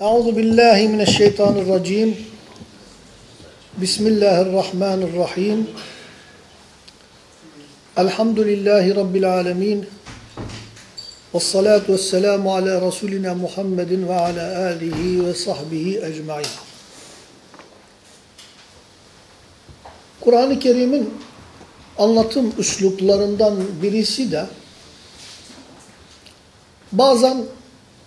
Euzu billahi mineşşeytanirracim. Bismillahirrahmanirrahim. Elhamdülillahi rabbil alamin. Ves salatu vesselamu ala rasulina Muhammedin ve ala alihi ve sahbihi ecmaîn. Kur'an-ı Kerim'in anlatım üsluplarından birisi de bazen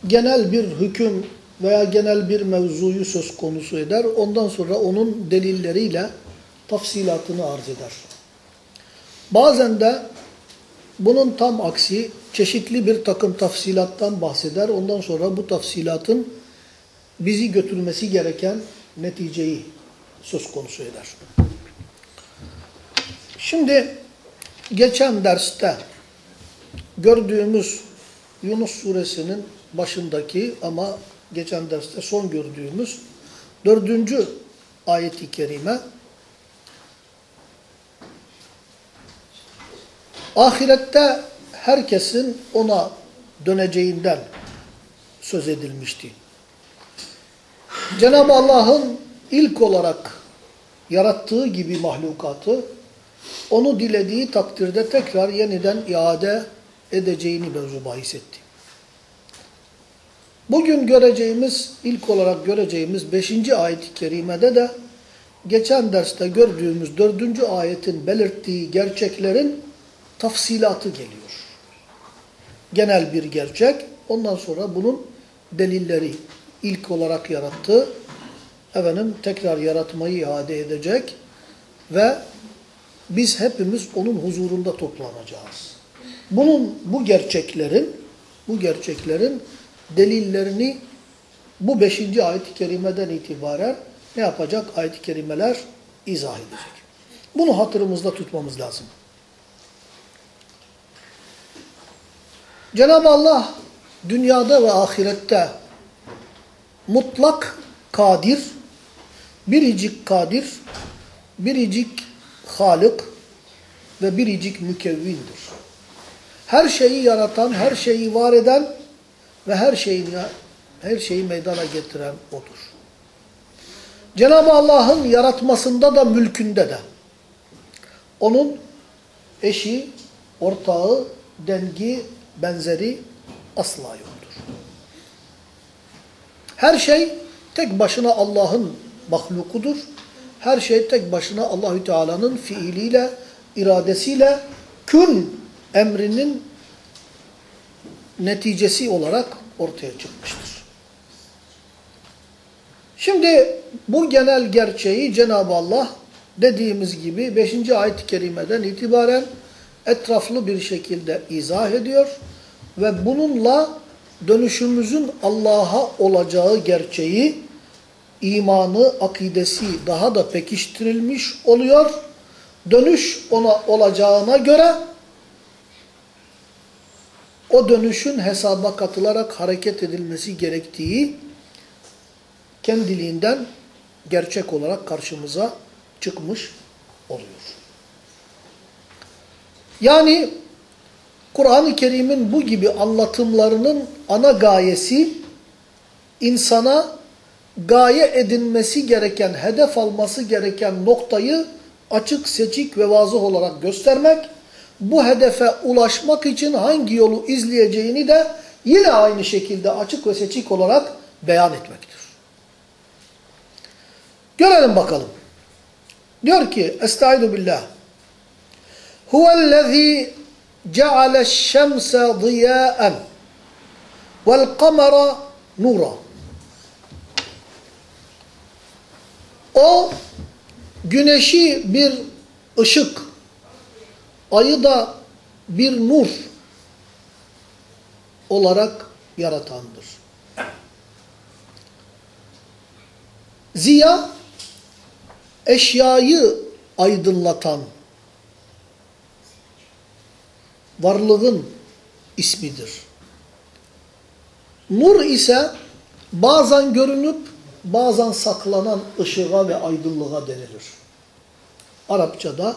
genel bir hüküm veya genel bir mevzuyu söz konusu eder. Ondan sonra onun delilleriyle tafsilatını arz eder. Bazen de bunun tam aksi çeşitli bir takım tafsilattan bahseder. Ondan sonra bu tafsilatın bizi götürmesi gereken neticeyi söz konusu eder. Şimdi geçen derste gördüğümüz Yunus suresinin başındaki ama geçen derste son gördüğümüz dördüncü ayeti kerime ahirette herkesin ona döneceğinden söz edilmişti. Cenab-ı Allah'ın ilk olarak yarattığı gibi mahlukatı onu dilediği takdirde tekrar yeniden iade edeceğini mevzu bahis etti. Bugün göreceğimiz, ilk olarak göreceğimiz 5. ayet-i kerimede de geçen derste gördüğümüz 4. ayetin belirttiği gerçeklerin tafsilatı geliyor. Genel bir gerçek, ondan sonra bunun delilleri ilk olarak yarattı, efendim tekrar yaratmayı iade edecek ve biz hepimiz onun huzurunda toplanacağız. Bunun, bu gerçeklerin, bu gerçeklerin delillerini bu beşinci ayet-i kerimeden itibaren ne yapacak? Ayet-i kerimeler izah edecek. Bunu hatırımızda tutmamız lazım. Cenab-ı Allah dünyada ve ahirette mutlak kadir, biricik kadir, biricik halik ve biricik mükevvindir. Her şeyi yaratan, her şeyi var eden ve her şeyin her şeyi meydana getiren odur. Cenab-ı Allah'ın yaratmasında da mülkünde de onun eşi, ortağı, dengi, benzeri asla yoktur. Her şey tek başına Allah'ın mahlukudur. Her şey tek başına Allahü Teala'nın fiiliyle, iradesiyle kün emrinin neticesi olarak ortaya çıkmıştır. Şimdi bu genel gerçeği Cenab-ı Allah dediğimiz gibi 5. ayet-i kerimeden itibaren etraflı bir şekilde izah ediyor ve bununla dönüşümüzün Allah'a olacağı gerçeği, imanı, akidesi daha da pekiştirilmiş oluyor. Dönüş ona olacağına göre o dönüşün hesaba katılarak hareket edilmesi gerektiği kendiliğinden gerçek olarak karşımıza çıkmış oluyor. Yani Kur'an-ı Kerim'in bu gibi anlatımlarının ana gayesi insana gaye edinmesi gereken, hedef alması gereken noktayı açık, seçik ve vazı olarak göstermek bu hedefe ulaşmak için hangi yolu izleyeceğini de yine aynı şekilde açık ve seçik olarak beyan etmektir. Görelim bakalım. Diyor ki, Estaizu billah. Huvellezî ceale'ş-şemse ziyâen vel-kamera nura. O güneşi bir ışık ayı da bir nur olarak yaratandır. Ziya, eşyayı aydınlatan varlığın ismidir. Nur ise bazen görünüp bazen saklanan ışığa ve aydınlığa denilir. Arapçada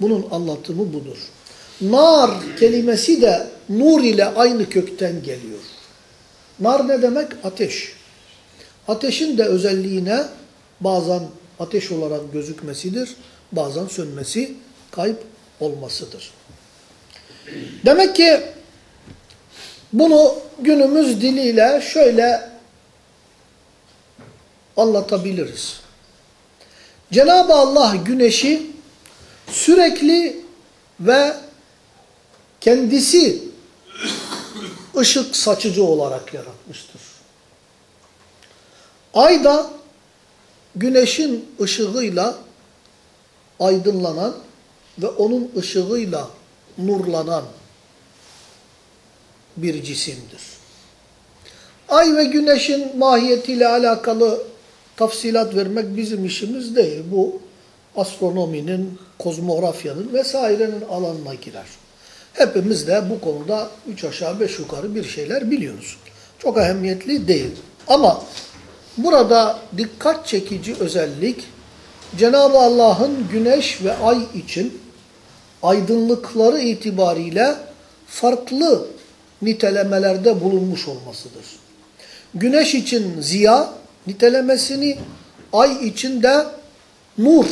bunun anlatımı budur. Nar kelimesi de nur ile aynı kökten geliyor. Nar ne demek? Ateş. ateşin de özelliğine bazen ateş olarak gözükmesidir, bazen sönmesi, kayıp olmasıdır. Demek ki bunu günümüz diliyle şöyle anlatabiliriz. Cenab-ı Allah güneşi sürekli ve kendisi ışık saçıcı olarak yaratmıştır. Ay da güneşin ışığıyla aydınlanan ve onun ışığıyla nurlanan bir cisimdir. Ay ve güneşin mahiyetiyle alakalı tafsilat vermek bizim işimiz değil. Bu astronominin, kozmografyanın vesairenin alanına girer. Hepimiz de bu konuda üç aşağı beş yukarı bir şeyler biliyoruz. Çok ehemmiyetli değil. Ama burada dikkat çekici özellik Cenab-ı Allah'ın güneş ve ay için aydınlıkları itibariyle farklı nitelemelerde bulunmuş olmasıdır. Güneş için ziya nitelemesini, ay için de nur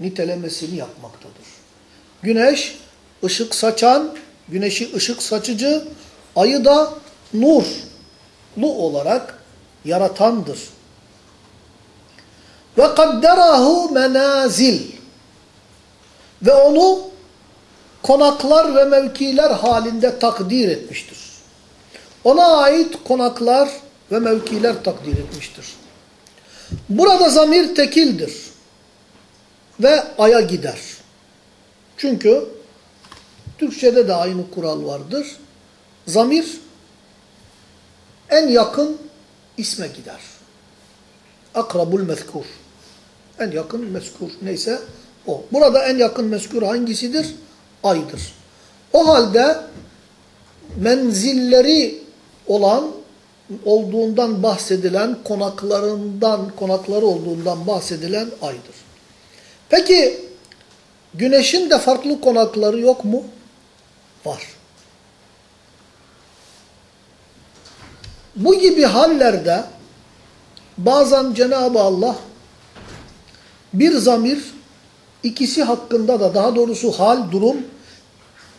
nitelemesini yapmaktadır. Güneş ışık saçan, güneşi ışık saçıcı, ayı da nurlu olarak yaratandır. Ve kadderahu menazil ve onu konaklar ve mevkiler halinde takdir etmiştir. Ona ait konaklar ve mevkiler takdir etmiştir. Burada zamir tekildir ve aya gider. Çünkü Türkçede de aynı kural vardır. Zamir en yakın isme gider. Akrabul mezkur. En yakın mezkur neyse o. Burada en yakın mezkur hangisidir? Aydır. O halde menzilleri olan olduğundan bahsedilen konaklarından konakları olduğundan bahsedilen aydır. Peki güneşin de farklı konakları yok mu? Var. Bu gibi hallerde bazen Cenab-ı Allah bir zamir ikisi hakkında da daha doğrusu hal, durum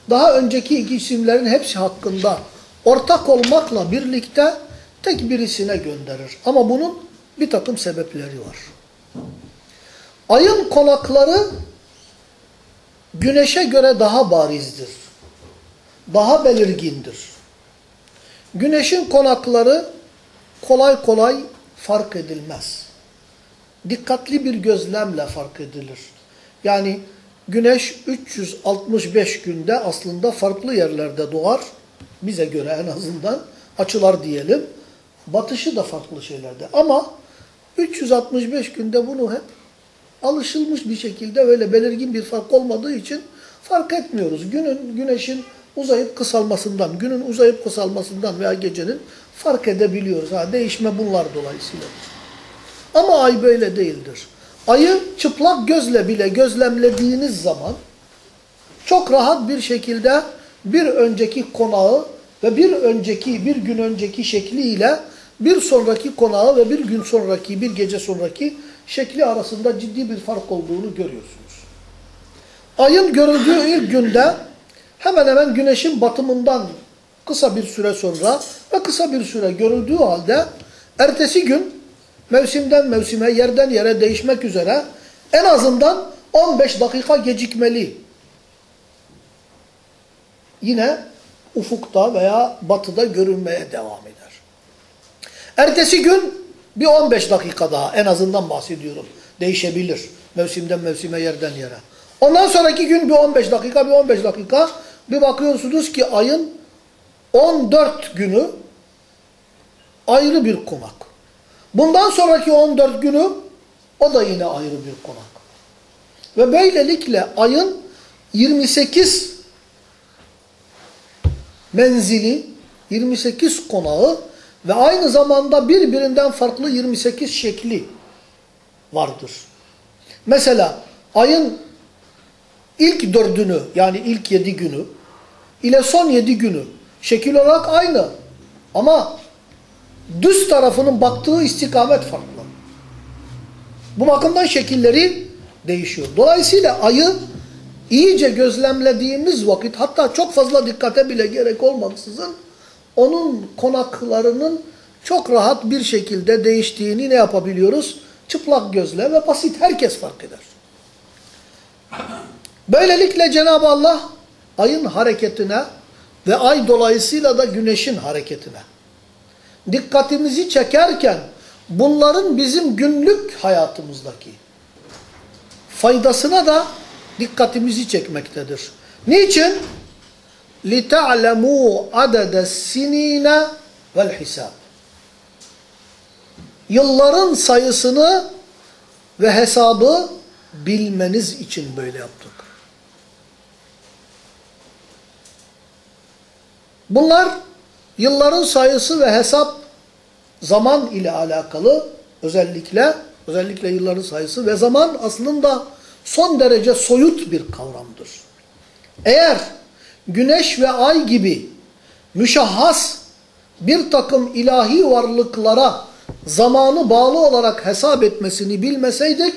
daha önceki iki isimlerin hepsi hakkında ortak olmakla birlikte tek birisine gönderir. Ama bunun bir takım sebepleri var. Ayın konakları güneşe göre daha barizdir. Daha belirgindir. Güneşin konakları kolay kolay fark edilmez. Dikkatli bir gözlemle fark edilir. Yani güneş 365 günde aslında farklı yerlerde doğar. Bize göre en azından açılar diyelim. Batışı da farklı şeylerde. Ama 365 günde bunu hep alışılmış bir şekilde öyle belirgin bir fark olmadığı için fark etmiyoruz. Günün, güneşin uzayıp kısalmasından, günün uzayıp kısalmasından veya gecenin fark edebiliyoruz. Ha, değişme bunlar dolayısıyla. Ama ay böyle değildir. Ayı çıplak gözle bile gözlemlediğiniz zaman çok rahat bir şekilde bir önceki konağı ve bir önceki, bir gün önceki şekliyle bir sonraki konağı ve bir gün sonraki, bir gece sonraki şekli arasında ciddi bir fark olduğunu görüyorsunuz. Ayın görüldüğü ilk günde hemen hemen güneşin batımından kısa bir süre sonra ve kısa bir süre görüldüğü halde ertesi gün mevsimden mevsime, yerden yere değişmek üzere en azından 15 dakika gecikmeli. Yine ufukta veya batıda görünmeye devam eder. Ertesi gün bir 15 dakika daha en azından bahsediyorum. Değişebilir. Mevsimden mevsime, yerden yere. Ondan sonraki gün bir 15 dakika, bir 15 dakika bir bakıyorsunuz ki ayın 14 günü ayrı bir konak. Bundan sonraki 14 günü o da yine ayrı bir konak. Ve böylelikle ayın 28 menzili, 28 konağı ve aynı zamanda birbirinden farklı 28 şekli vardır. Mesela ayın ilk dördünü yani ilk yedi günü ile son yedi günü şekil olarak aynı. Ama düz tarafının baktığı istikamet farklı. Bu bakımdan şekilleri değişiyor. Dolayısıyla ayı iyice gözlemlediğimiz vakit hatta çok fazla dikkate bile gerek olmaksızın onun konaklarının çok rahat bir şekilde değiştiğini ne yapabiliyoruz? Çıplak gözle ve basit herkes fark eder. Böylelikle Cenab-ı Allah ayın hareketine ve ay dolayısıyla da güneşin hareketine dikkatimizi çekerken bunların bizim günlük hayatımızdaki faydasına da dikkatimizi çekmektedir. Niçin? لِتَعْلَمُوا عَدَدَ السِّن۪ينَ وَالْحِسَابِ Yılların sayısını ve hesabı bilmeniz için böyle yaptık. Bunlar yılların sayısı ve hesap zaman ile alakalı özellikle özellikle yılların sayısı ve zaman aslında son derece soyut bir kavramdır. Eğer güneş ve ay gibi müşahhas bir takım ilahi varlıklara zamanı bağlı olarak hesap etmesini bilmeseydik,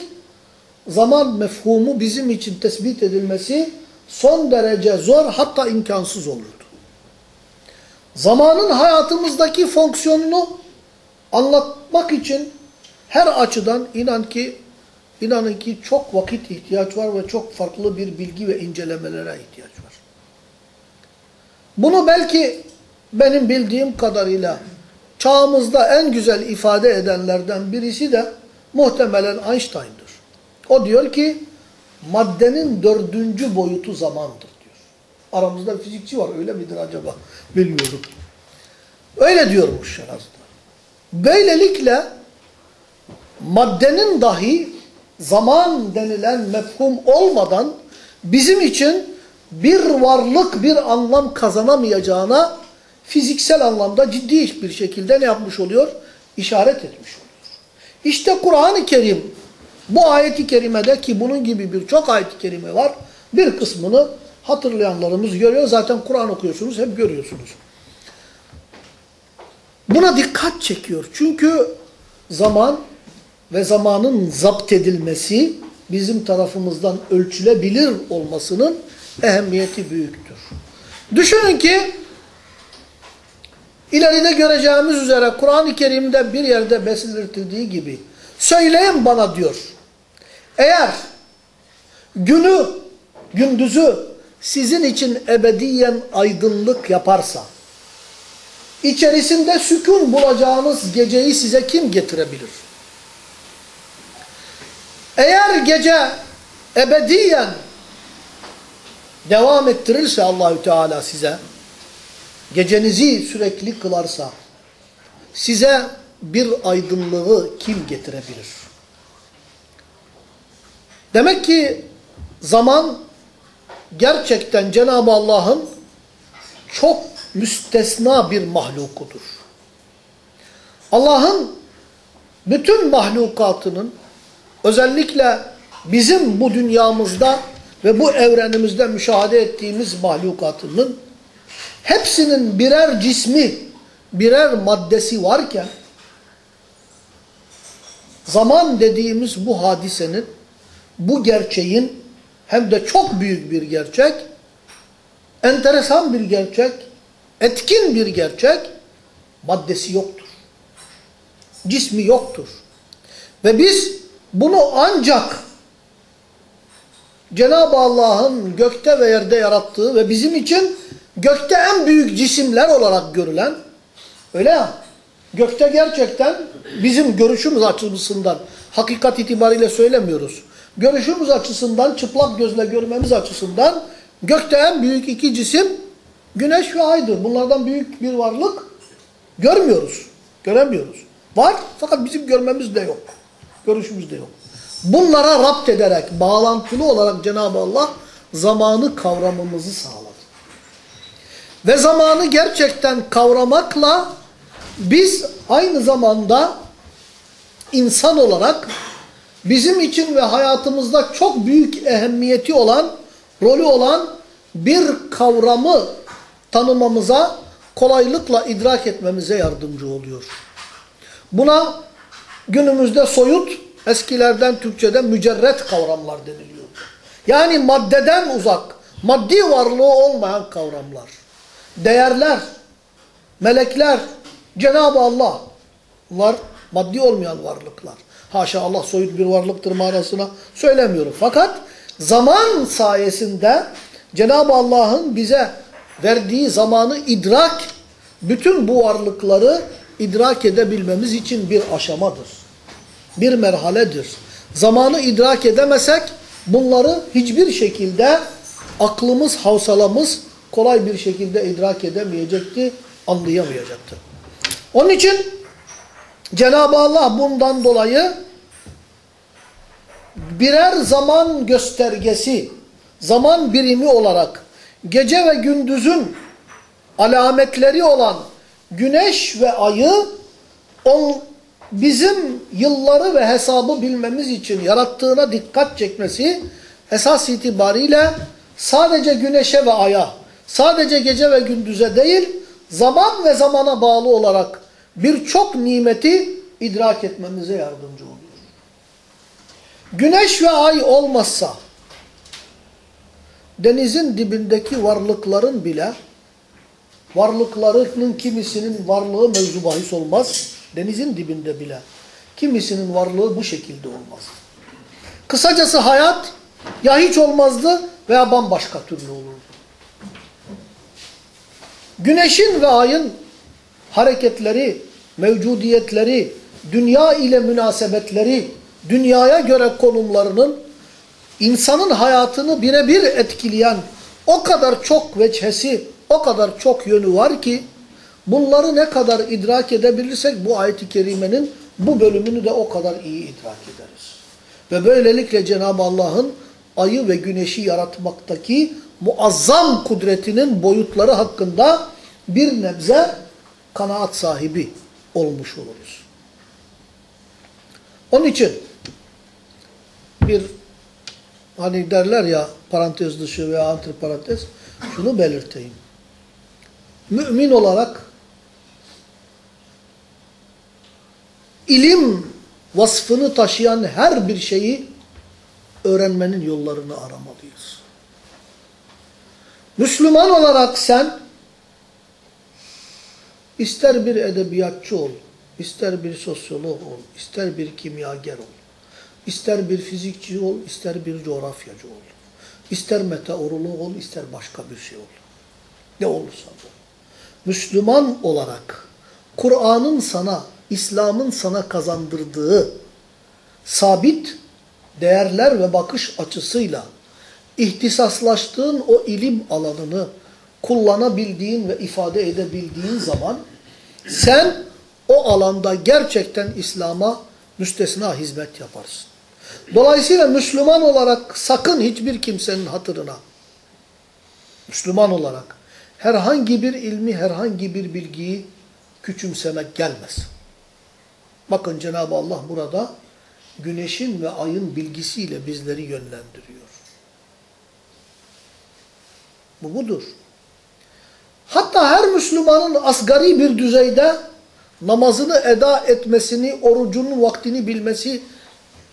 zaman mefhumu bizim için tespit edilmesi son derece zor hatta imkansız olurdu. Zamanın hayatımızdaki fonksiyonunu anlatmak için her açıdan inan ki inanın ki çok vakit ihtiyaç var ve çok farklı bir bilgi ve incelemelere ihtiyaç var. Bunu belki benim bildiğim kadarıyla çağımızda en güzel ifade edenlerden birisi de muhtemelen Einstein'dır. O diyor ki maddenin dördüncü boyutu zamandır diyor. Aramızda bir fizikçi var öyle midir acaba bilmiyorum. Öyle diyormuş en. Böylelikle maddenin dahi zaman denilen mefhum olmadan bizim için bir varlık bir anlam kazanamayacağına fiziksel anlamda ciddi bir şekilde ne yapmış oluyor? İşaret etmiş oluyor. İşte Kur'an-ı Kerim bu ayeti kerimede ki bunun gibi birçok ayet-i kerime var. Bir kısmını hatırlayanlarımız görüyor. Zaten Kur'an okuyorsunuz hep görüyorsunuz. Buna dikkat çekiyor. Çünkü zaman ve zamanın zapt edilmesi bizim tarafımızdan ölçülebilir olmasının ehemmiyeti büyüktür. Düşünün ki ileride göreceğimiz üzere Kur'an-ı Kerim'de bir yerde belirtildiği gibi söyleyin bana diyor. Eğer günü, gündüzü sizin için ebediyen aydınlık yaparsa içerisinde sükun bulacağınız geceyi size kim getirebilir? Eğer gece ebediyen devam ettirirse Allahü Teala size, gecenizi sürekli kılarsa, size bir aydınlığı kim getirebilir? Demek ki zaman gerçekten Cenab-ı Allah'ın çok müstesna bir mahlukudur. Allah'ın bütün mahlukatının özellikle bizim bu dünyamızda ve bu evrenimizde müşahede ettiğimiz mahlukatının hepsinin birer cismi, birer maddesi varken zaman dediğimiz bu hadisenin, bu gerçeğin hem de çok büyük bir gerçek, enteresan bir gerçek, etkin bir gerçek, maddesi yoktur. Cismi yoktur. Ve biz bunu ancak Cenab-ı Allah'ın gökte ve yerde yarattığı ve bizim için gökte en büyük cisimler olarak görülen, öyle ya, gökte gerçekten bizim görüşümüz açısından, hakikat itibariyle söylemiyoruz. Görüşümüz açısından, çıplak gözle görmemiz açısından gökte en büyük iki cisim güneş ve aydır. Bunlardan büyük bir varlık görmüyoruz, göremiyoruz. Var fakat bizim görmemiz de yok, görüşümüz de yok. Bunlara rapt ederek, bağlantılı olarak Cenab-ı Allah zamanı kavramamızı sağladı. Ve zamanı gerçekten kavramakla biz aynı zamanda insan olarak bizim için ve hayatımızda çok büyük ehemmiyeti olan, rolü olan bir kavramı tanımamıza, kolaylıkla idrak etmemize yardımcı oluyor. Buna günümüzde soyut, eskilerden Türkçe'de mücerret kavramlar deniliyor. Yani maddeden uzak, maddi varlığı olmayan kavramlar. Değerler, melekler, Cenab-ı Allah. Bunlar maddi olmayan varlıklar. Haşa Allah soyut bir varlıktır manasına söylemiyorum. Fakat zaman sayesinde Cenab-ı Allah'ın bize verdiği zamanı idrak, bütün bu varlıkları idrak edebilmemiz için bir aşamadır. Bir merhaledir. Zamanı idrak edemesek bunları hiçbir şekilde aklımız, havsalamız kolay bir şekilde idrak edemeyecekti, anlayamayacaktı. Onun için Cenab-ı Allah bundan dolayı birer zaman göstergesi, zaman birimi olarak gece ve gündüzün alametleri olan güneş ve ayı on, bizim yılları ve hesabı bilmemiz için yarattığına dikkat çekmesi esas itibariyle sadece güneşe ve aya, sadece gece ve gündüze değil, zaman ve zamana bağlı olarak birçok nimeti idrak etmemize yardımcı oluyor. Güneş ve ay olmazsa denizin dibindeki varlıkların bile varlıklarının kimisinin varlığı mevzu bahis olmaz. Denizin dibinde bile kimisinin varlığı bu şekilde olmaz. Kısacası hayat ya hiç olmazdı veya bambaşka türlü olurdu. Güneşin ve ayın hareketleri, mevcudiyetleri, dünya ile münasebetleri, dünyaya göre konumlarının insanın hayatını birebir etkileyen o kadar çok veçhesi, o kadar çok yönü var ki bunları ne kadar idrak edebilirsek bu ayet-i kerimenin bu bölümünü de o kadar iyi idrak ederiz. Ve böylelikle Cenab-ı Allah'ın ayı ve güneşi yaratmaktaki muazzam kudretinin boyutları hakkında bir nebze kanaat sahibi olmuş oluruz. Onun için bir hani derler ya parantez dışı veya antiparantez şunu belirteyim. Mümin olarak ilim vasfını taşıyan her bir şeyi öğrenmenin yollarını aramalıyız. Müslüman olarak sen ister bir edebiyatçı ol, ister bir sosyolog ol, ister bir kimyager ol, ister bir fizikçi ol, ister bir coğrafyacı ol, ister meteorolog ol, ister başka bir şey ol. Ne olursa bu. Müslüman olarak Kur'an'ın sana, İslam'ın sana kazandırdığı sabit değerler ve bakış açısıyla ihtisaslaştığın o ilim alanını kullanabildiğin ve ifade edebildiğin zaman sen o alanda gerçekten İslam'a müstesna hizmet yaparsın. Dolayısıyla Müslüman olarak sakın hiçbir kimsenin hatırına Müslüman olarak herhangi bir ilmi, herhangi bir bilgiyi küçümsemek gelmez. Bakın Cenab-ı Allah burada güneşin ve ayın bilgisiyle bizleri yönlendiriyor. Bu budur. Hatta her Müslümanın asgari bir düzeyde namazını eda etmesini, orucunun vaktini bilmesi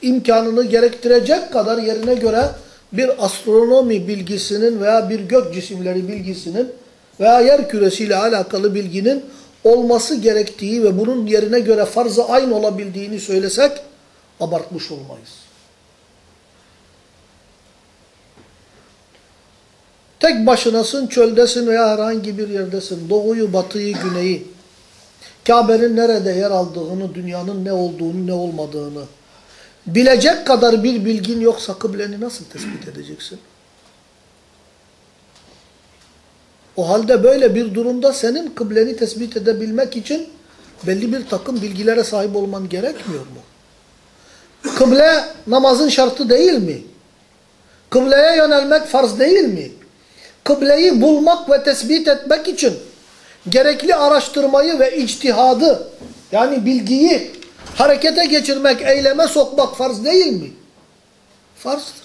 imkanını gerektirecek kadar yerine göre bir astronomi bilgisinin veya bir gök cisimleri bilgisinin veya yer küresiyle alakalı bilginin olması gerektiği ve bunun yerine göre farz-ı ayn olabildiğini söylesek abartmış olmayız. Tek başınasın, çöldesin veya herhangi bir yerdesin. Doğuyu, batıyı, güneyi. Kabe'nin nerede yer aldığını, dünyanın ne olduğunu, ne olmadığını bilecek kadar bir bilgin yoksa kıbleni nasıl tespit edeceksin? O halde böyle bir durumda senin kıbleni tespit edebilmek için belli bir takım bilgilere sahip olman gerekmiyor mu? Kıble namazın şartı değil mi? Kıbleye yönelmek farz değil mi? Kıbleyi bulmak ve tespit etmek için gerekli araştırmayı ve içtihadı yani bilgiyi harekete geçirmek, eyleme sokmak farz değil mi? Farzdır.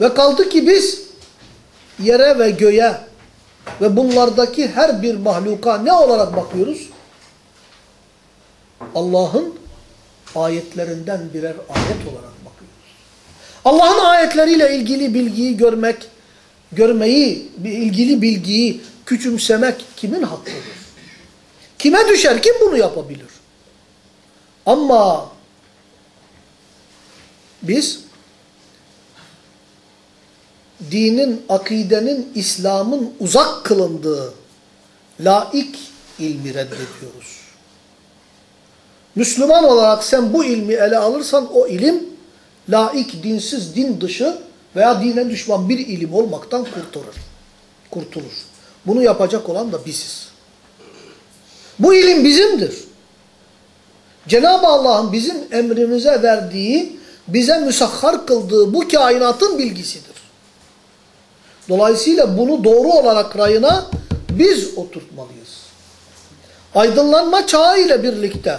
Ve kaldı ki biz yere ve göğe ve bunlardaki her bir mahluka ne olarak bakıyoruz? Allah'ın ayetlerinden birer ayet olarak bakıyoruz. Allah'ın ayetleriyle ilgili bilgiyi görmek, görmeyi, ilgili bilgiyi küçümsemek kimin hakkıdır? Kime düşer? Kim bunu yapabilir? Ama biz dinin, akidenin, İslam'ın uzak kılındığı laik ilmi reddediyoruz. Müslüman olarak sen bu ilmi ele alırsan o ilim laik, dinsiz, din dışı veya dine düşman bir ilim olmaktan kurtulur. Kurtulur. Bunu yapacak olan da biziz. Bu ilim bizimdir. Cenab-ı Allah'ın bizim emrimize verdiği, bize müsahhar kıldığı bu kainatın bilgisidir. Dolayısıyla bunu doğru olarak rayına biz oturtmalıyız. Aydınlanma çağı ile birlikte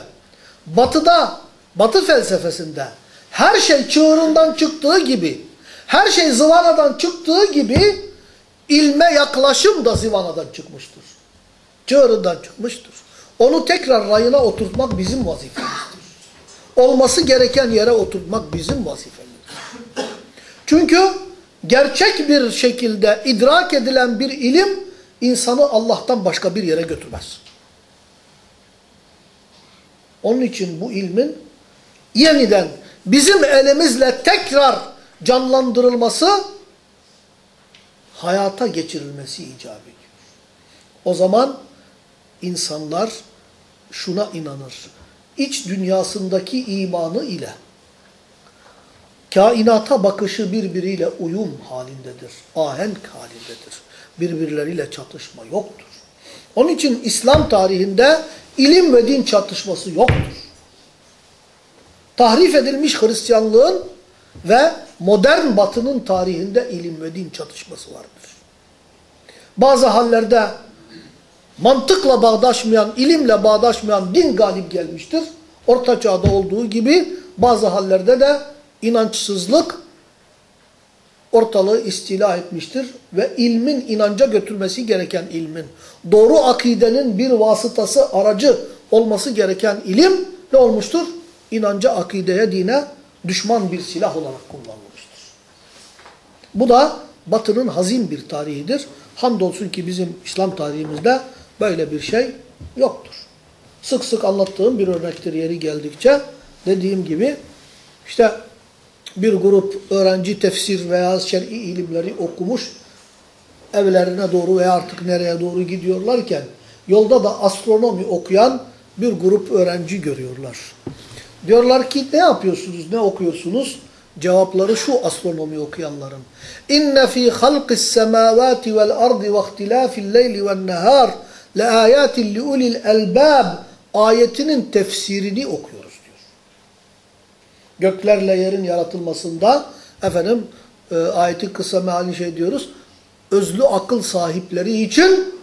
batıda, batı felsefesinde her şey çığırından çıktığı gibi, her şey zıvanadan çıktığı gibi ilme yaklaşım da zıvanadan çıkmıştır. Çığırından çıkmıştır. Onu tekrar rayına oturtmak bizim vazifemizdir. Olması gereken yere oturtmak bizim vazifemizdir. Çünkü gerçek bir şekilde idrak edilen bir ilim insanı Allah'tan başka bir yere götürmez. Onun için bu ilmin yeniden bizim elimizle tekrar canlandırılması, hayata geçirilmesi icap ediyor. O zaman insanlar şuna inanır. İç dünyasındaki imanı ile kainata bakışı birbiriyle uyum halindedir. Ahenk halindedir. Birbirleriyle çatışma yoktur. Onun için İslam tarihinde ilim ve din çatışması yoktur. Tahrif edilmiş Hristiyanlığın ve modern batının tarihinde ilim ve din çatışması vardır. Bazı hallerde mantıkla bağdaşmayan, ilimle bağdaşmayan din galip gelmiştir. Orta çağda olduğu gibi bazı hallerde de inançsızlık ortalığı istila etmiştir ve ilmin inanca götürmesi gereken ilmin, doğru akidenin bir vasıtası, aracı olması gereken ilim ne olmuştur? İnanca, akideye, dine düşman bir silah olarak kullanılmıştır. Bu da batının hazin bir tarihidir. Hamdolsun ki bizim İslam tarihimizde böyle bir şey yoktur. Sık sık anlattığım bir örnektir yeri geldikçe. Dediğim gibi işte bir grup öğrenci tefsir veya şer'i ilimleri okumuş evlerine doğru veya artık nereye doğru gidiyorlarken yolda da astronomi okuyan bir grup öğrenci görüyorlar. Diyorlar ki ne yapıyorsunuz, ne okuyorsunuz? Cevapları şu astronomi okuyanların. İnne fî halqis semâvâti vel ardi ve ihtilâfil leyli ven nehâr le âyâtin li ulil elbâb ayetinin tefsirini okuyoruz göklerle yerin yaratılmasında efendim e, ayetin kısa meali şey diyoruz. Özlü akıl sahipleri için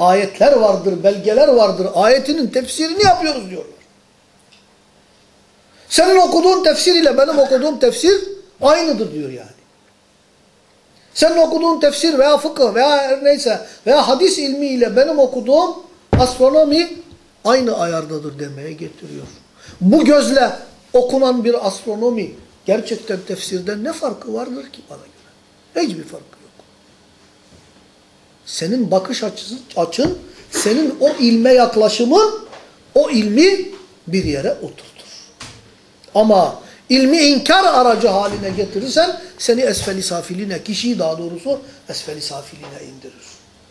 ayetler vardır, belgeler vardır. Ayetinin tefsirini yapıyoruz diyorlar. Senin okuduğun tefsir ile benim okuduğum tefsir aynıdır diyor yani. Senin okuduğun tefsir veya fıkıh veya neyse veya hadis ilmi ile benim okuduğum astronomi aynı ayardadır demeye getiriyor. Bu gözle okunan bir astronomi gerçekten tefsirden ne farkı vardır ki bana göre? Hiçbir farkı yok. Senin bakış açın, açın senin o ilme yaklaşımın o ilmi bir yere oturtur. Ama ilmi inkar aracı haline getirirsen seni esfeli safiline, kişiyi daha doğrusu esfeli safiline indirir.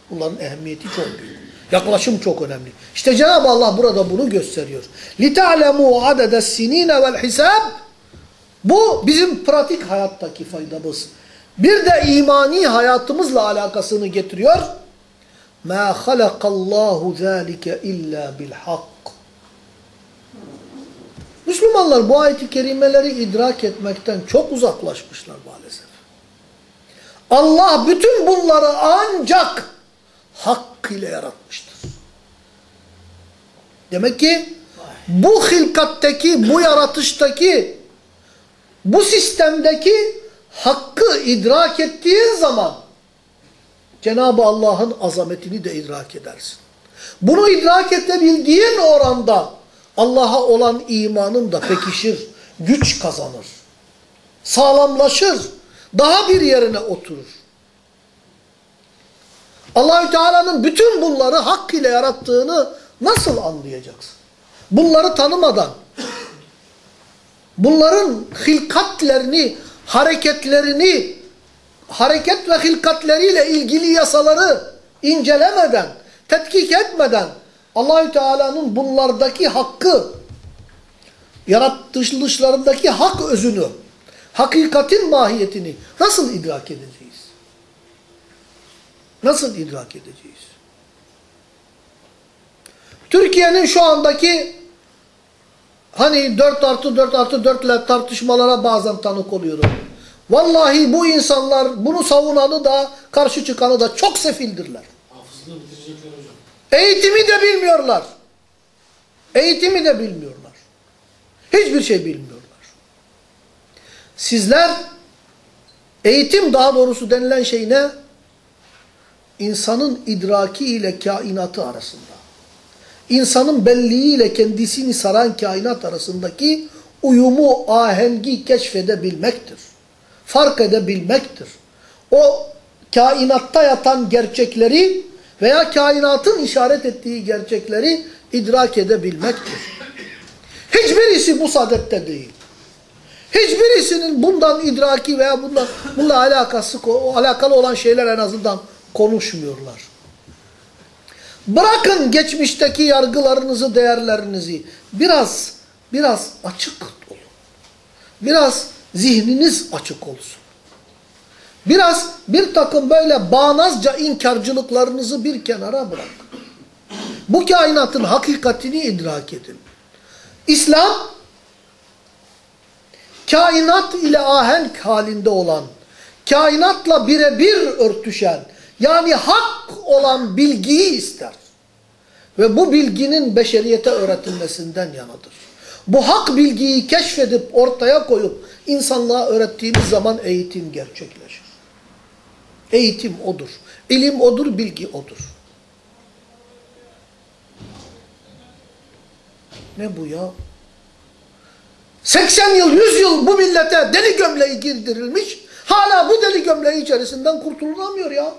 Bunların ehemmiyeti çok büyük. Yaklaşım çok önemli. İşte Cenab-ı Allah burada bunu gösteriyor. لِتَعْلَمُوا عَدَدَ السِّن۪ينَ وَالْحِسَابِ Bu bizim pratik hayattaki faydamız. Bir de imani hayatımızla alakasını getiriyor. مَا خَلَقَ اللّٰهُ ذَٰلِكَ اِلَّا بِالْحَقِّ Müslümanlar bu ayet-i kerimeleri idrak etmekten çok uzaklaşmışlar maalesef. Allah bütün bunları ancak hak ile yaratmıştır. Demek ki bu hilkatteki, bu yaratıştaki, bu sistemdeki hakkı idrak ettiğin zaman Cenab-ı Allah'ın azametini de idrak edersin. Bunu idrak edebildiğin oranda Allah'a olan imanın da pekişir, güç kazanır, sağlamlaşır, daha bir yerine oturur. Allahü Teala'nın bütün bunları hak ile yarattığını nasıl anlayacaksın? Bunları tanımadan, bunların hilkatlerini, hareketlerini, hareket ve hilkatleriyle ilgili yasaları incelemeden, tetkik etmeden Allahü Teala'nın bunlardaki hakkı, yaratılışlarındaki hak özünü, hakikatin mahiyetini nasıl idrak edeceğiz? Nasıl idrak edeceğiz? Türkiye'nin şu andaki hani 4 artı 4 artı 4 ile tartışmalara bazen tanık oluyorum. Vallahi bu insanlar bunu savunanı da karşı çıkanı da çok sefildirler. Eğitimi de bilmiyorlar. Eğitimi de bilmiyorlar. Hiçbir şey bilmiyorlar. Sizler eğitim daha doğrusu denilen şey ne? İnsanın idraki ile kainatı arasında. İnsanın belliği ile kendisini saran kainat arasındaki uyumu, ahengi keşfedebilmektir. Fark edebilmektir. O kainatta yatan gerçekleri veya kainatın işaret ettiği gerçekleri idrak edebilmektir. Hiçbirisi bu sadette değil. Hiçbirisinin bundan idraki veya bundan, bununla alakası, alakalı olan şeyler en azından konuşmuyorlar. Bırakın geçmişteki yargılarınızı, değerlerinizi. Biraz, biraz açık olun. Biraz zihniniz açık olsun. Biraz bir takım böyle bağnazca inkarcılıklarınızı bir kenara bırakın. Bu kainatın hakikatini idrak edin. İslam, kainat ile ahenk halinde olan, kainatla birebir örtüşen, yani hak olan bilgiyi ister. Ve bu bilginin beşeriyete öğretilmesinden yanadır. Bu hak bilgiyi keşfedip ortaya koyup insanlığa öğrettiğimiz zaman eğitim gerçekleşir. Eğitim odur. İlim odur, bilgi odur. Ne bu ya? 80 yıl, 100 yıl bu millete deli gömleği girdirilmiş. Hala bu deli gömleği içerisinden kurtulamıyor ya.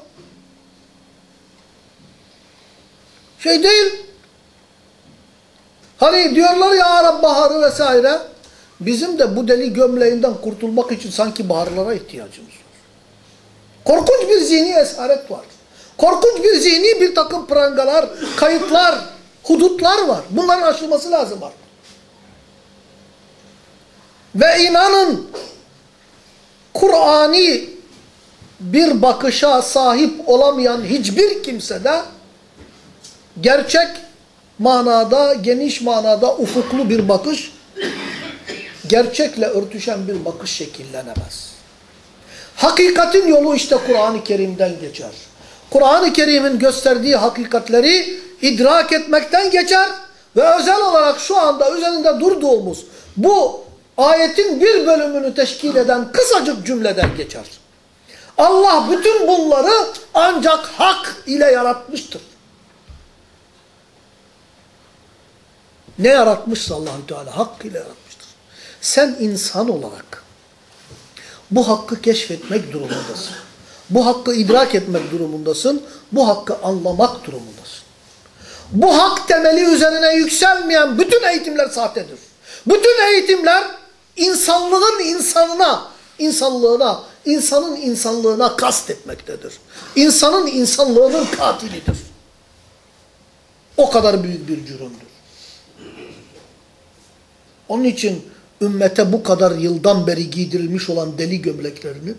Şey değil. Hani diyorlar ya Arap baharı vesaire. Bizim de bu deli gömleğinden kurtulmak için sanki baharlara ihtiyacımız var. Korkunç bir zihni esaret var. Korkunç bir zihni bir takım prangalar, kayıtlar, hudutlar var. Bunların aşılması lazım artık. Ve inanın Kur'ani bir bakışa sahip olamayan hiçbir kimse de gerçek manada, geniş manada ufuklu bir bakış, gerçekle örtüşen bir bakış şekillenemez. Hakikatin yolu işte Kur'an-ı Kerim'den geçer. Kur'an-ı Kerim'in gösterdiği hakikatleri idrak etmekten geçer ve özel olarak şu anda üzerinde durduğumuz bu ayetin bir bölümünü teşkil eden kısacık cümleden geçer. Allah bütün bunları ancak hak ile yaratmıştır. Ne yaratmışsa Allahü Teala hak ile yaratmıştır. Sen insan olarak bu hakkı keşfetmek durumundasın. Bu hakkı idrak etmek durumundasın. Bu hakkı anlamak durumundasın. Bu hak temeli üzerine yükselmeyen bütün eğitimler sahtedir. Bütün eğitimler insanlığın insanına, insanlığına, insanın insanlığına kast etmektedir. İnsanın insanlığının katilidir. O kadar büyük bir cürümdür. Onun için ümmete bu kadar yıldan beri giydirilmiş olan deli gömleklerini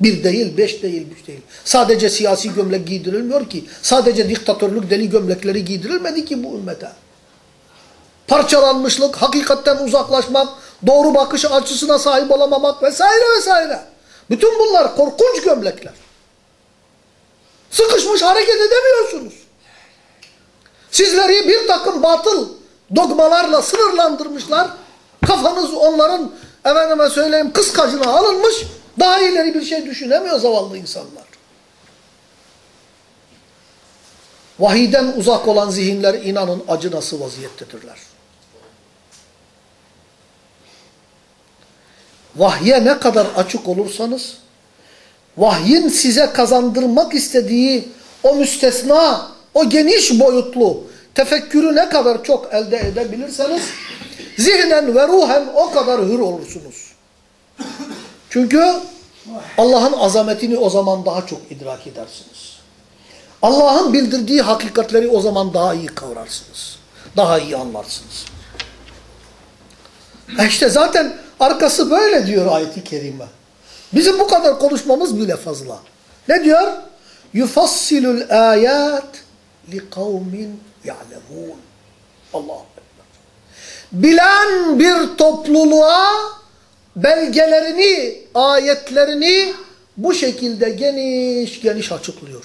bir değil, beş değil, üç değil. Sadece siyasi gömlek giydirilmiyor ki. Sadece diktatörlük deli gömlekleri giydirilmedi ki bu ümmete. Parçalanmışlık, hakikatten uzaklaşmak, doğru bakış açısına sahip olamamak vesaire vesaire. Bütün bunlar korkunç gömlekler. Sıkışmış hareket edemiyorsunuz. Sizleri bir takım batıl dogmalarla sınırlandırmışlar. Kafanız onların efendime söyleyeyim kıskacına alınmış. Daha ileri bir şey düşünemiyor zavallı insanlar. Vahiden uzak olan zihinler inanın acınası vaziyettedirler. Vahye ne kadar açık olursanız, vahyin size kazandırmak istediği o müstesna, o geniş boyutlu tefekkürü ne kadar çok elde edebilirseniz, zihnen ve ruhen o kadar hür olursunuz. Çünkü Allah'ın azametini o zaman daha çok idrak edersiniz. Allah'ın bildirdiği hakikatleri o zaman daha iyi kavrarsınız. Daha iyi anlarsınız. E işte zaten arkası böyle diyor ayeti kerime. Bizim bu kadar konuşmamız bile fazla. Ne diyor? Ayat li kavmin ya'lemun. Allah Bilen bir topluluğa belgelerini, ayetlerini bu şekilde geniş geniş açıklıyor.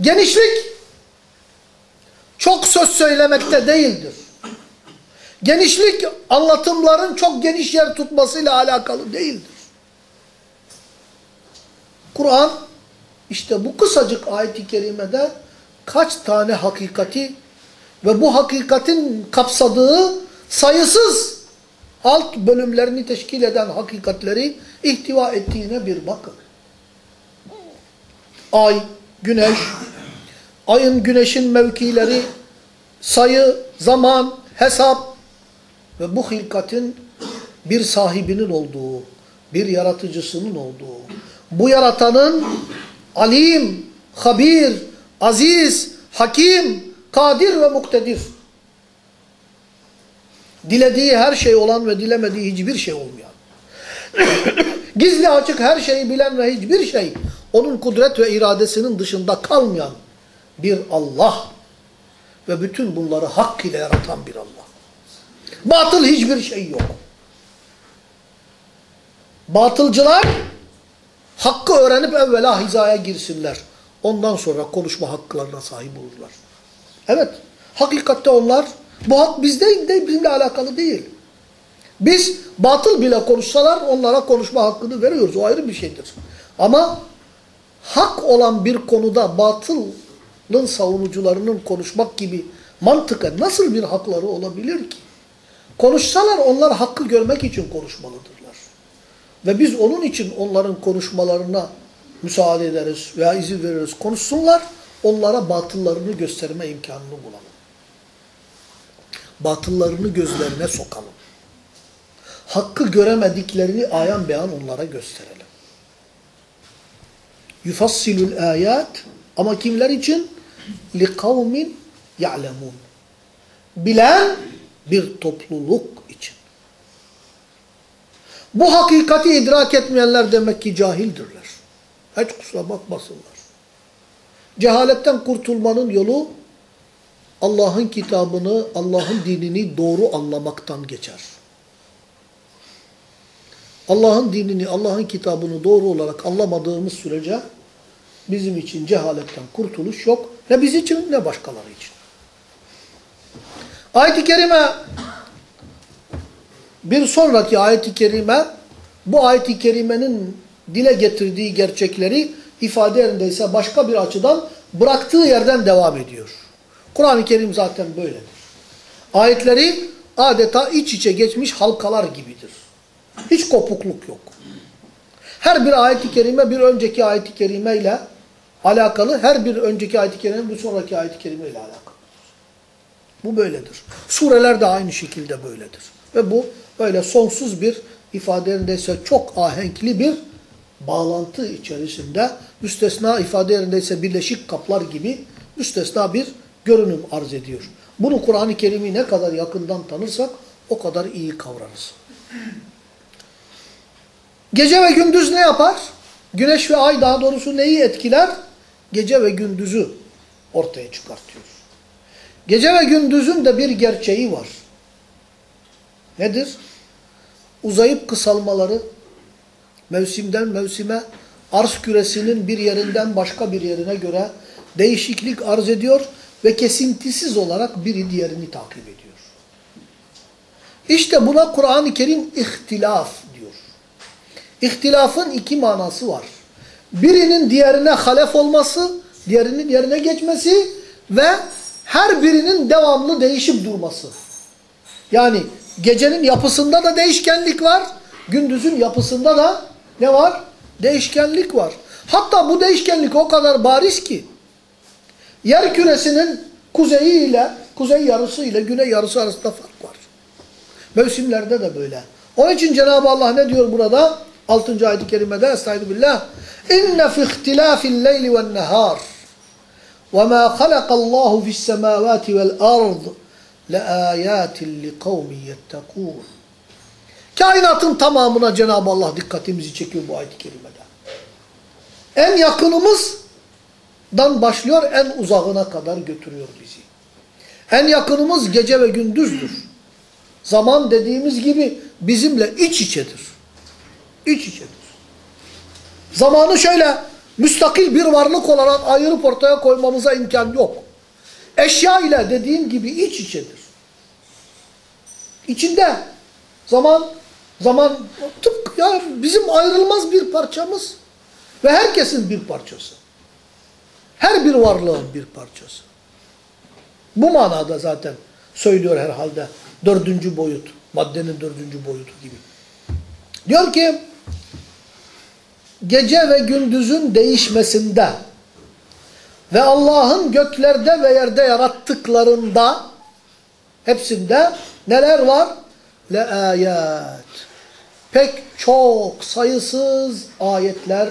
Genişlik çok söz söylemekte değildir. Genişlik anlatımların çok geniş yer tutmasıyla alakalı değildir. Kur'an işte bu kısacık ayet-i kerimede kaç tane hakikati ve bu hakikatin kapsadığı sayısız alt bölümlerini teşkil eden hakikatleri ihtiva ettiğine bir bakın. Ay, güneş, ayın güneşin mevkileri, sayı, zaman, hesap. Ve bu hilkatin bir sahibinin olduğu, bir yaratıcısının olduğu, bu yaratanın alim, habir, aziz, hakim, kadir ve muktedir. Dilediği her şey olan ve dilemediği hiçbir şey olmayan. Gizli açık her şeyi bilen ve hiçbir şey onun kudret ve iradesinin dışında kalmayan bir Allah ve bütün bunları hak ile yaratan bir Allah. Batıl hiçbir şey yok. Batılcılar hakkı öğrenip evvela hizaya girsinler. Ondan sonra konuşma haklarına sahip olurlar. Evet, hakikatte onlar, bu hak bizde değil, bizimle alakalı değil. Biz batıl bile konuşsalar onlara konuşma hakkını veriyoruz. O ayrı bir şeydir. Ama hak olan bir konuda batılın savunucularının konuşmak gibi mantıka nasıl bir hakları olabilir ki? Konuşsalar onlar hakkı görmek için konuşmalıdırlar. Ve biz onun için onların konuşmalarına müsaade ederiz veya izin veririz. Konuşsunlar, onlara batıllarını gösterme imkanını bulalım. Batıllarını gözlerine sokalım. Hakkı göremediklerini ayan beyan onlara gösterelim. Yufassilul ayat ama kimler için? Li kavmin ya'lemun. Bilen bir topluluk için. Bu hakikati idrak etmeyenler demek ki cahildirler. Hiç kusura bakmasınlar. Cehaletten kurtulmanın yolu Allah'ın kitabını, Allah'ın dinini doğru anlamaktan geçer. Allah'ın dinini, Allah'ın kitabını doğru olarak anlamadığımız sürece bizim için cehaletten kurtuluş yok. Ne biz için ne başkaları için. Ayet-i Kerime bir sonraki ayet-i kerime bu ayet-i kerimenin dile getirdiği gerçekleri ifade yerindeyse başka bir açıdan bıraktığı yerden devam ediyor. Kur'an-ı Kerim zaten böyledir. Ayetleri adeta iç içe geçmiş halkalar gibidir. Hiç kopukluk yok. Her bir ayet-i kerime bir önceki ayet-i kerime ile alakalı, her bir önceki ayet-i kerime bir sonraki ayet-i kerime ile alakalı. Bu böyledir. Sureler de aynı şekilde böyledir. Ve bu böyle sonsuz bir ifadelerindeyse çok ahenkli bir bağlantı içerisinde müstesna ifade yerindeyse birleşik kaplar gibi müstesna bir görünüm arz ediyor. Bunu Kur'an-ı Kerim'i ne kadar yakından tanırsak o kadar iyi kavrarız. Gece ve gündüz ne yapar? Güneş ve ay daha doğrusu neyi etkiler? Gece ve gündüzü ortaya çıkartıyor. Gece ve gündüzün de bir gerçeği var. Nedir? Uzayıp kısalmaları, mevsimden mevsime, arz küresinin bir yerinden başka bir yerine göre değişiklik arz ediyor ve kesintisiz olarak biri diğerini takip ediyor. İşte buna Kur'an-ı Kerim ihtilaf diyor. İhtilafın iki manası var. Birinin diğerine halef olması, diğerinin yerine geçmesi, ve her birinin devamlı değişip durması. Yani gecenin yapısında da değişkenlik var, gündüzün yapısında da ne var? Değişkenlik var. Hatta bu değişkenlik o kadar bariz ki yer küresinin kuzeyi ile kuzey yarısı ile güney yarısı arasında fark var. Mevsimlerde de böyle. Onun için Cenab-ı Allah ne diyor burada? 6. ayet-i kerimede Estaizu billah. İnne fi ihtilafil leyli ven nehar ve ma halakallahu fis semavati vel ard le ayatin li kavmin yettekûn. Kainatın tamamına Cenab-ı Allah dikkatimizi çekiyor bu ayet-i kerimede. En yakınımızdan başlıyor en uzağına kadar götürüyor bizi. En yakınımız gece ve gündüzdür. Zaman dediğimiz gibi bizimle iç içedir. İç içedir. Zamanı şöyle müstakil bir varlık olarak ayırıp ortaya koymamıza imkan yok. Eşya ile dediğim gibi iç içedir. İçinde zaman zaman tıpkı ya bizim ayrılmaz bir parçamız ve herkesin bir parçası. Her bir varlığın bir parçası. Bu manada zaten söylüyor herhalde dördüncü boyut, maddenin dördüncü boyutu gibi. Diyor ki, gece ve gündüzün değişmesinde ve Allah'ın göklerde ve yerde yarattıklarında hepsinde neler var? Le ayat. Pek çok sayısız ayetler,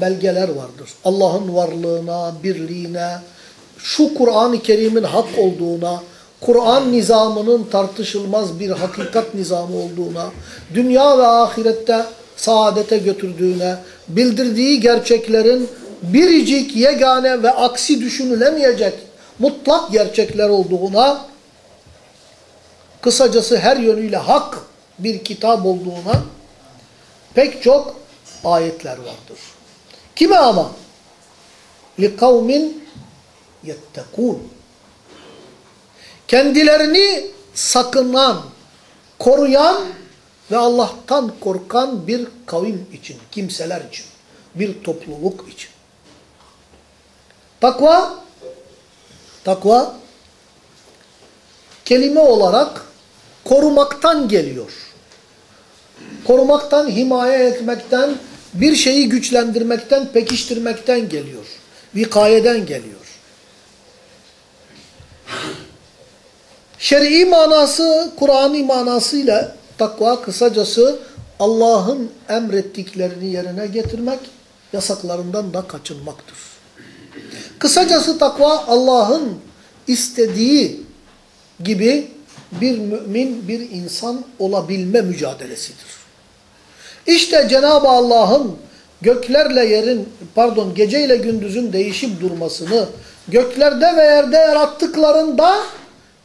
belgeler vardır. Allah'ın varlığına, birliğine, şu Kur'an-ı Kerim'in hak olduğuna, Kur'an nizamının tartışılmaz bir hakikat nizamı olduğuna, dünya ve ahirette saadete götürdüğüne, bildirdiği gerçeklerin biricik, yegane ve aksi düşünülemeyecek mutlak gerçekler olduğuna, kısacası her yönüyle hak bir kitap olduğuna pek çok ayetler vardır. Kime ama? لِقَوْمٍ يَتَّقُونَ Kendilerini sakınan, koruyan ve Allah'tan korkan bir kavim için, kimseler için, bir topluluk için. Takva, takva kelime olarak korumaktan geliyor. Korumaktan, himaye etmekten, bir şeyi güçlendirmekten, pekiştirmekten geliyor. Vikayeden geliyor. Şer'i manası, Kur'an'ı manasıyla takva kısacası Allah'ın emrettiklerini yerine getirmek, yasaklarından da kaçınmaktır. Kısacası takva Allah'ın istediği gibi bir mümin, bir insan olabilme mücadelesidir. İşte Cenab-ı Allah'ın göklerle yerin, pardon geceyle gündüzün değişip durmasını göklerde ve yerde yarattıklarında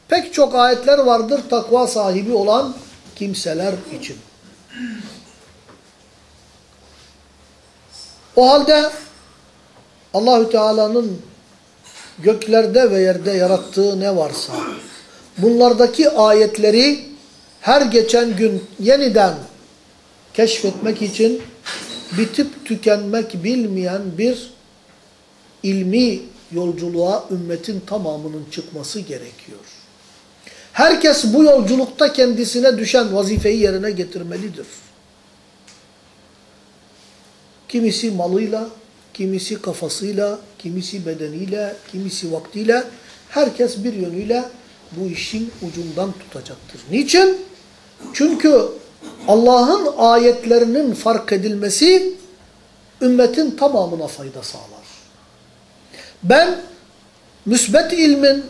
pek çok ayetler vardır takva sahibi olan kimseler için. O halde Allahü Teala'nın göklerde ve yerde yarattığı ne varsa bunlardaki ayetleri her geçen gün yeniden keşfetmek için bitip tükenmek bilmeyen bir ilmi yolculuğa ümmetin tamamının çıkması gerekiyor. Herkes bu yolculukta kendisine düşen vazifeyi yerine getirmelidir. Kimisi malıyla, kimisi kafasıyla, kimisi bedeniyle, kimisi vaktiyle herkes bir yönüyle bu işin ucundan tutacaktır. Niçin? Çünkü Allah'ın ayetlerinin fark edilmesi ümmetin tamamına fayda sağlar. Ben müsbet ilmin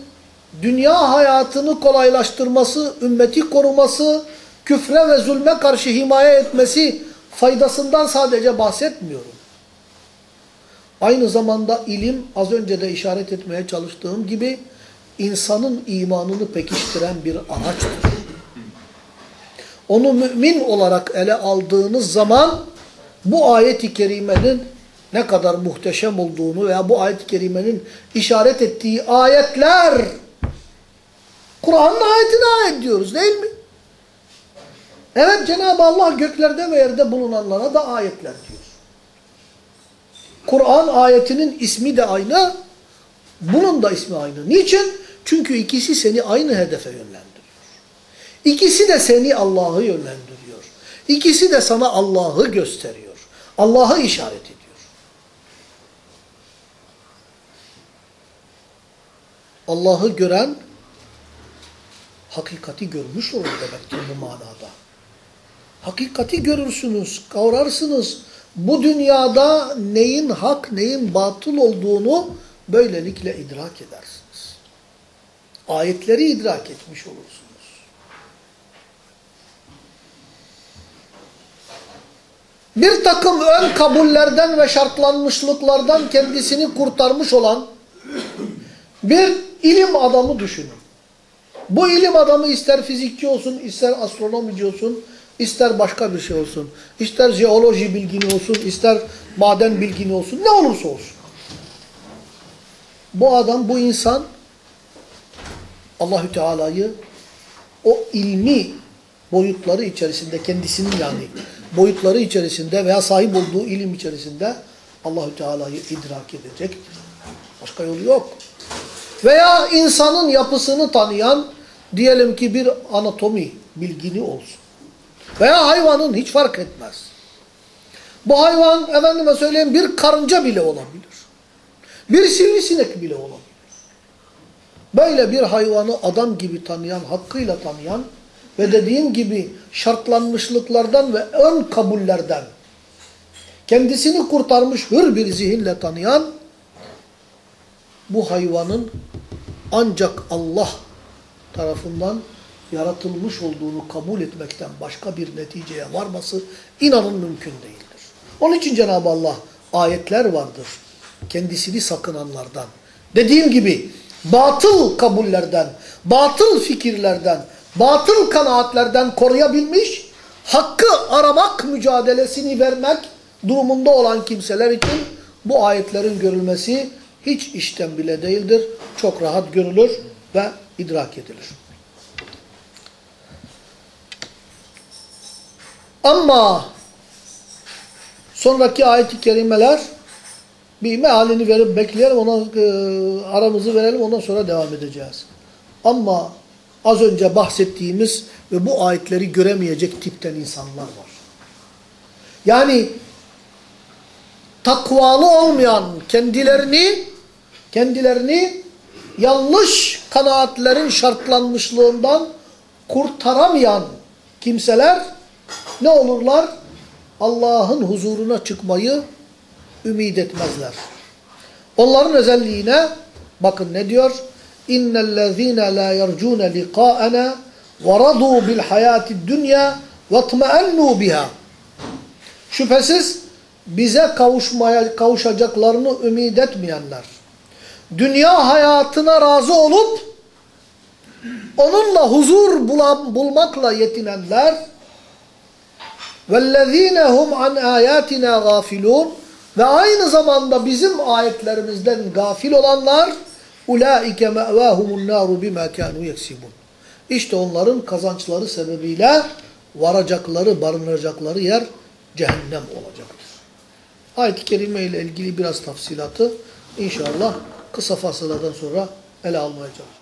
dünya hayatını kolaylaştırması, ümmeti koruması, küfre ve zulme karşı himaye etmesi faydasından sadece bahsetmiyorum. Aynı zamanda ilim az önce de işaret etmeye çalıştığım gibi insanın imanını pekiştiren bir araçtır. Onu mümin olarak ele aldığınız zaman bu ayet-i kerimenin ne kadar muhteşem olduğunu veya bu ayet-i kerimenin işaret ettiği ayetler Kur'an'ın ayetine ayet diyoruz değil mi? Evet Cenab-ı Allah göklerde ve yerde bulunanlara da ayetler diyor. Kur'an ayetinin ismi de aynı, Bunun da ismi aynı. Niçin? Çünkü ikisi seni aynı hedefe yönlendiriyor. İkisi de seni Allah'ı yönlendiriyor. İkisi de sana Allah'ı gösteriyor. Allah'ı işaret ediyor. Allah'ı gören hakikati görmüş olur demektir bu manada. Hakikati görürsünüz, kavrarsınız. Bu dünyada neyin hak, neyin batıl olduğunu böylelikle idrak edersiniz. Ayetleri idrak etmiş olursunuz. Bir takım ön kabullerden ve şartlanmışlıklardan kendisini kurtarmış olan bir ilim adamı düşünün. Bu ilim adamı ister fizikçi olsun, ister astronomici olsun, ister başka bir şey olsun. ister jeoloji bilgini olsun, ister maden bilgini olsun, ne olursa olsun. Bu adam, bu insan Allahü Teala'yı o ilmi boyutları içerisinde kendisinin yani boyutları içerisinde veya sahip olduğu ilim içerisinde Allahü Teala'yı idrak edecektir. Başka yolu yok. Veya insanın yapısını tanıyan diyelim ki bir anatomi bilgini olsun. Veya hayvanın hiç fark etmez. Bu hayvan efendime söyleyeyim bir karınca bile olabilir. Bir sivrisinek bile olabilir. Böyle bir hayvanı adam gibi tanıyan, hakkıyla tanıyan ve dediğim gibi şartlanmışlıklardan ve ön kabullerden kendisini kurtarmış hür bir zihinle tanıyan bu hayvanın ancak Allah tarafından yaratılmış olduğunu kabul etmekten başka bir neticeye varması inanın mümkün değildir. Onun için Cenab-ı Allah ayetler vardır kendisini sakınanlardan. Dediğim gibi batıl kabullerden, batıl fikirlerden, batıl kanaatlerden koruyabilmiş, hakkı aramak mücadelesini vermek durumunda olan kimseler için bu ayetlerin görülmesi hiç işten bile değildir. Çok rahat görülür ve idrak edilir. Ama sonraki ayet-i kerimeler bir mealini verip bekleyelim, ona e, aramızı verelim, ondan sonra devam edeceğiz. Ama az önce bahsettiğimiz ve bu ayetleri göremeyecek tipten insanlar var. Yani takvalı olmayan kendilerini kendilerini yanlış kanaatlerin şartlanmışlığından kurtaramayan kimseler ne olurlar? Allah'ın huzuruna çıkmayı ümit etmezler. Onların özelliğine bakın ne diyor? İnnellezîne lâ yercûne liqâ'ena ve radû bil hayâtid dünya ve tmeennû biha. Şüphesiz bize kavuşmaya kavuşacaklarını ümit etmeyenler. Dünya hayatına razı olup onunla huzur bulan, bulmakla yetinenler وَالَّذ۪ينَ هُمْ عَنْ آيَاتِنَا غَافِلُونَ ve aynı zamanda bizim ayetlerimizden gafil olanlar ulaike me'vahumun naru bima kanu yeksibun. İşte onların kazançları sebebiyle varacakları, barınacakları yer cehennem olacaktır. Ayet-i kerime ile ilgili biraz tafsilatı inşallah kısa fasıladan sonra ele almaya çalışacağız.